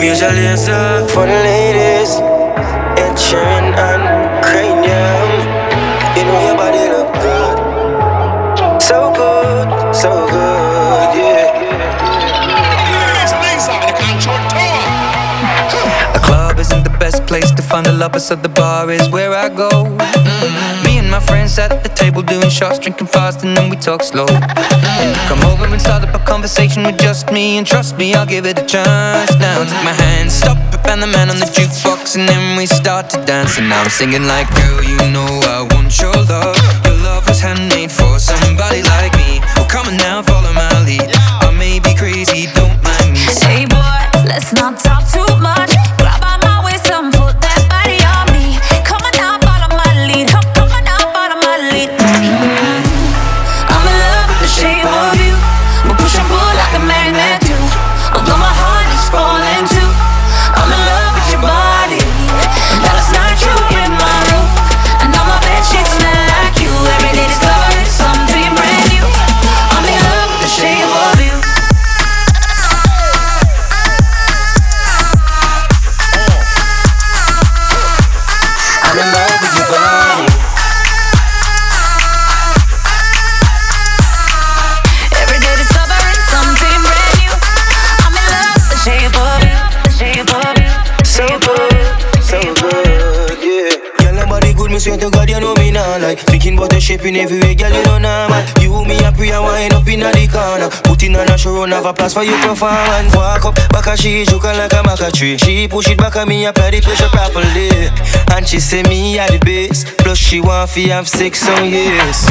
Major Lazer For the ladies, Sheeran and Kranium. You know your body look good. So good, so good, place to find the lovers, so the bar is where I go. Mm. Me and my friends sat at the table doing shots, drinking fast, and then we talk slow. Mm. Come over and start up a conversation with just me, and trust me, I'll give it a chance. Now take my hand, stop it, Van the Man on the jukebox, and then we start to dance. And now I'm singing like, girl, you know I want your love. Your love was handmade for somebody like me. Oh, come on now, me swear to God, you know me now like. Thinking about the shape in every way, girl, you know normal You, me, a pray and wind up in the corner. Putting on a show, have a place for you performance Walk up, back a she, joking like a maca tree. She push it back at me, apply the pressure properly. And she say me at the base Plus she want fi have sex on years